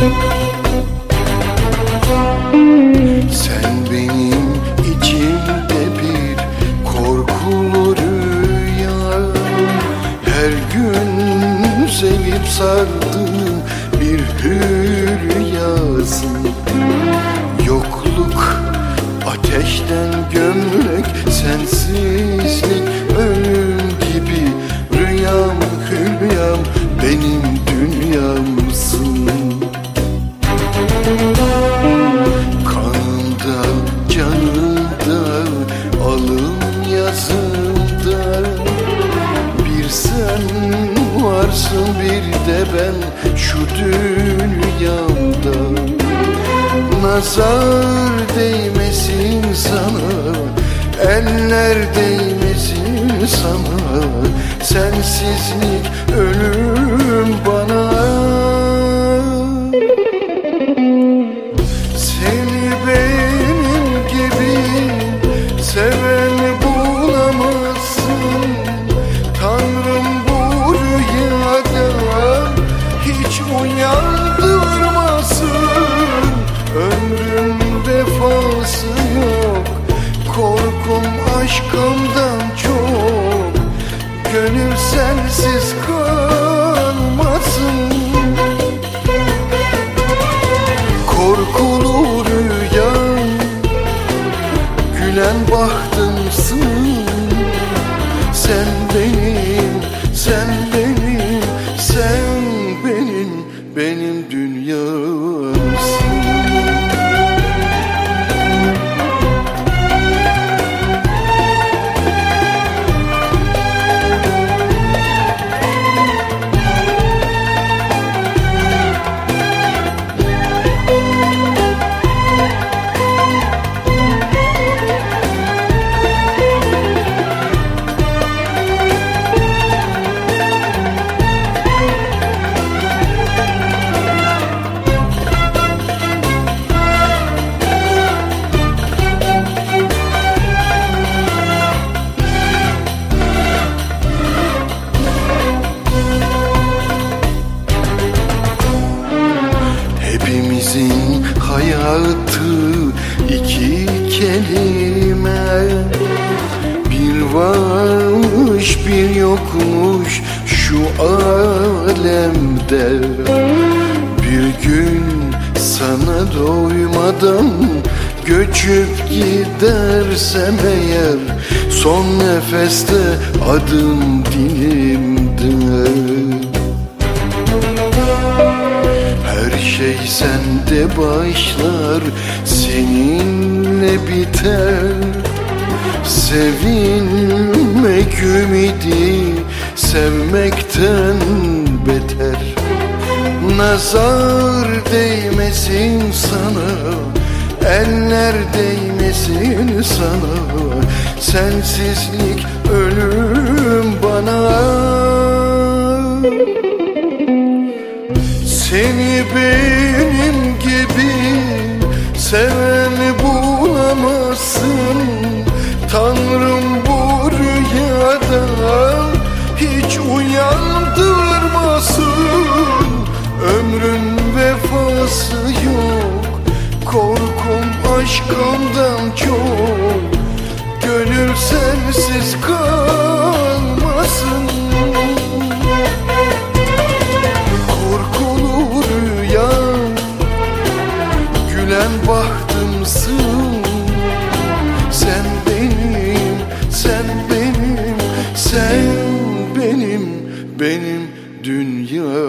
Sen benim içimde bir korkulu rüya. Her gün sevip sardığım bir hülyasın varsın bir de ben şu dünyamda Nazar değmesin sana, eller değmesin sana. Sensizlik ölüm bana vefası yok. Korkum aşkımdan çok. Gönül sensiz varmış bir yokmuş şu alemde. Bir gün sana doymadan göçüp gidersem eğer Son nefeste adım dilimde her şey sende başlar Seninle biter Sevinmek ümidi Sevmekten beter. Nazar değmesin sana Eller değmesin sana. Sensizlik ölüm bana Tanrım bu rüyada hiç uyandırmasın Ömrün vefası yok Korkum aşkımdan çok. Gönül sensiz kalmasın benim dünyamsın